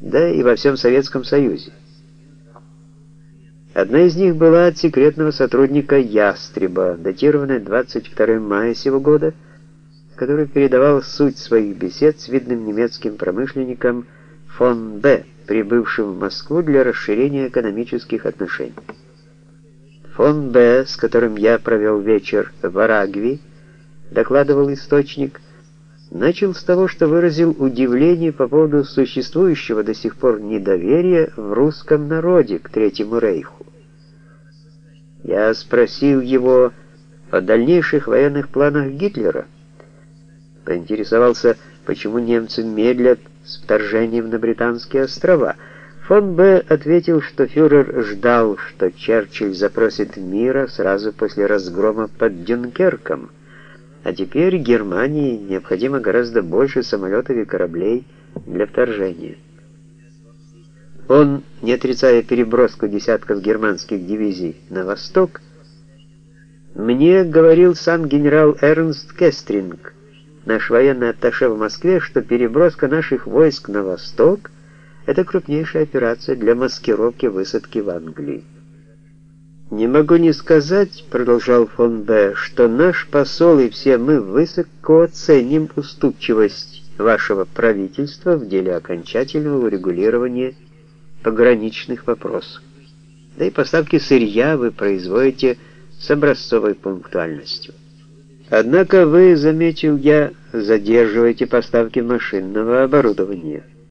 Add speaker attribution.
Speaker 1: да и во всем Советском Союзе. Одна из них была от секретного сотрудника Ястреба, датированная 22 мая сего года, который передавал суть своих бесед с видным немецким промышленником фон Б., прибывшим в Москву для расширения экономических отношений. Фон Б., с которым я провел вечер в Арагви, докладывал источник, начал с того, что выразил удивление по поводу существующего до сих пор недоверия в русском народе к Третьему Рейху. Я спросил его о дальнейших военных планах Гитлера, поинтересовался, почему немцы медлят с вторжением на Британские острова. Фон Б. ответил, что фюрер ждал, что Черчилль запросит мира сразу после разгрома под Дюнкерком, а теперь Германии необходимо гораздо больше самолетов и кораблей для вторжения. Он, не отрицая переброску десятков германских дивизий на восток, мне говорил сам генерал Эрнст Кестринг, наш военный атташе в Москве, что переброска наших войск на восток — это крупнейшая операция для маскировки высадки в Англии. «Не могу не сказать, — продолжал фон Б., — что наш посол и все мы высоко оценим уступчивость вашего правительства в деле окончательного урегулирования пограничных вопросов. Да и поставки сырья вы производите с образцовой пунктуальностью. Однако вы, заметил я, задерживаете поставки машинного оборудования –